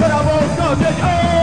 But I won't go it. Oh!